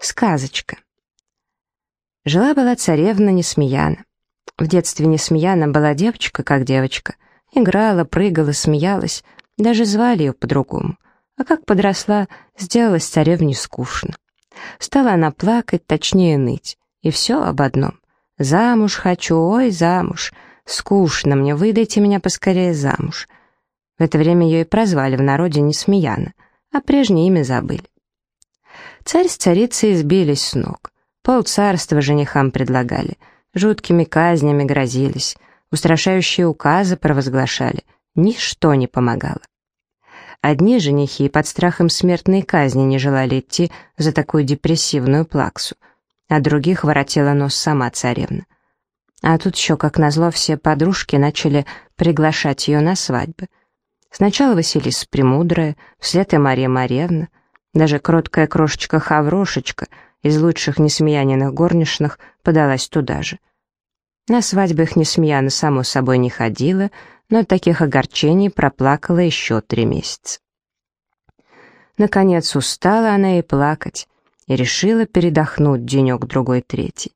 Сказочка. Жила-была царевна Несмеяна. В детстве Несмеяна была девочка, как девочка. Играла, прыгала, смеялась. Даже звали ее по-другому. А как подросла, сделалась царевне скучно. Стала она плакать, точнее ныть. И все об одном. «Замуж хочу, ой, замуж. Скучно мне, выдайте меня поскорее замуж». В это время ее и прозвали в народе Несмеяна, а прежнее имя забыли. Царь с царицей сбились с ног. Полцарства женихам предлагали. Жуткими казнями грозились. Устрашающие указы провозглашали. Ничто не помогало. Одни женихи под страхом смертной казни не желали идти за такую депрессивную плаксу, а других воротила нос сама царевна. А тут еще, как назло, все подружки начали приглашать ее на свадьбы. Сначала Василиса Премудрая, вслед и Мария Марьевна, даже кроткая крошечка-хаврошечка из лучших несмеяниных горничных подалась туда же. На свадьбы их несмеяна, само собой, не ходила, но от таких огорчений проплакала еще три месяца. Наконец устала она и плакать, и решила передохнуть денек-другой третий.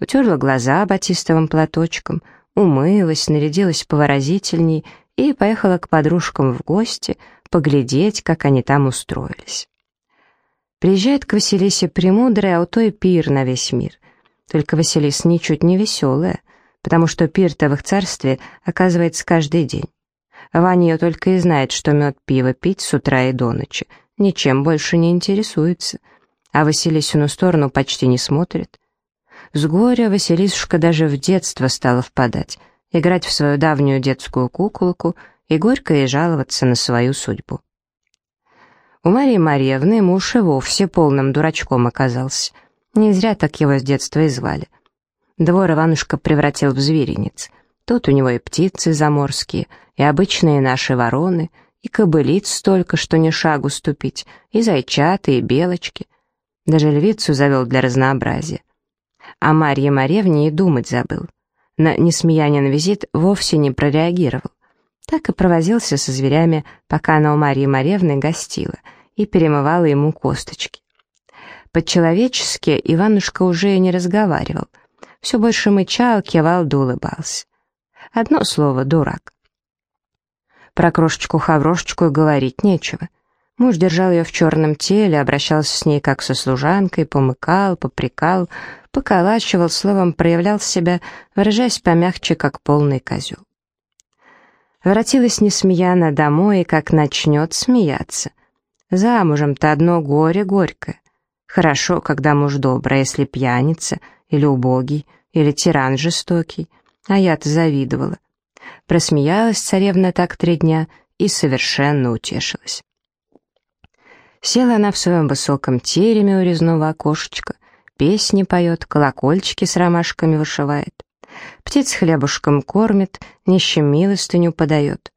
Утерла глаза батистовым платочком, умылась, нарядилась повыразительней и поехала к подружкам в гости поглядеть, как они там устроились. Приезжает к Василисе Премудрая, а у той пир на весь мир. Только Василиса ничуть не веселая, потому что пир-то в их царстве оказывается каждый день. Ваня ее только и знает, что мед пиво пить с утра и до ночи, ничем больше не интересуется, а Василисину сторону почти не смотрит. С горя Василисушка даже в детство стала впадать, играть в свою давнюю детскую куколку и горько ей жаловаться на свою судьбу. У Марии Марьевны муж и вовсе полным дурачком оказался. Не зря так его с детства и звали. Двор Иванушка превратил в зверинец. Тут у него и птицы заморские, и обычные наши вороны, и кобылиц столько, что ни шагу ступить, и зайчаты, и белочки. Даже львицу завел для разнообразия. А Марье Марьевне и думать забыл. На несмеянин визит вовсе не прореагировал. Так и провозился со зверями, пока она у Марьи Марьевны гостила — и перемывала ему косточки. По-человечески Иванушка уже не разговаривал. Все больше мычал, кивал да улыбался. Одно слово — дурак. Про крошечку-хаврошечку говорить нечего. Муж держал ее в черном теле, обращался с ней как со служанкой, помыкал, попрекал, поколачивал, словом, проявлял себя, выражаясь помягче, как полный козел. Воротилась несмеяна домой, как начнет смеяться. Замужем-то одно горе горькое. Хорошо, когда муж добрый, а если пьяница, или убогий, или тиран жестокий. А я-то завидовала. Просмеялась царевна так три дня и совершенно утешилась. Села она в своем высоком тереме у резного окошечка, песни поет, колокольчики с ромашками вышивает, птиц хлебушком кормит, нищим милостыню подает.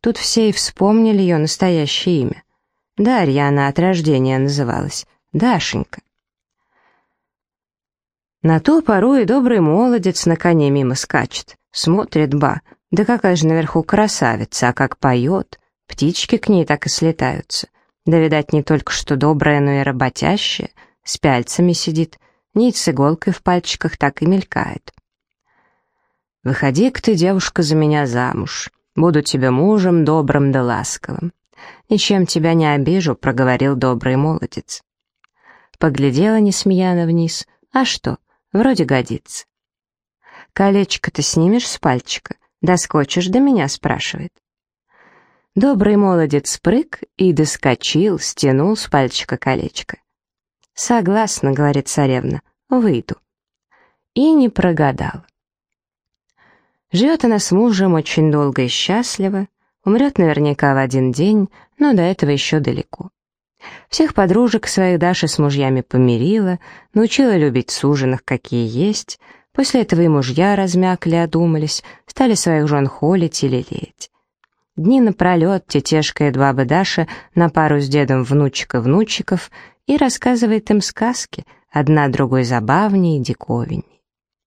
Тут все и вспомнили ее настоящее имя. Дарья она от рождения называлась, Дашенька. На ту пору и добрый молодец на коне мимо скачет, смотрит ба, да какая же наверху красавица, а как поет, птички к ней так и слетаются. Да, видать, не только что добрая, но и работящая, с пяльцами сидит, нить с иголкой в пальчиках так и мелькает. «Выходи-ка ты, девушка, за меня замуж, буду тебе мужем добрым да ласковым. «Ничем тебя не обижу», — проговорил добрый молодец. Поглядела несмеяно вниз. «А что, вроде годится». «Колечко-то снимешь с пальчика? Доскочишь до меня?» — спрашивает. Добрый молодец прыг и доскочил, стянул с пальчика колечко. «Согласна», — говорит царевна, — «выйду». И не прогадала. Живет она с мужем очень долго и счастливо, Умрет наверняка в один день, но до этого еще далеко. Всех подружек своих Даша с мужьями помирила, научила любить суженых, какие есть. После этого и мужья размякли, одумались, стали своих жен холить и лелеять. Дни напролет тетешкает баба Даша на пару с дедом внучка-внучиков и рассказывает им сказки, одна другой забавнее и диковинней.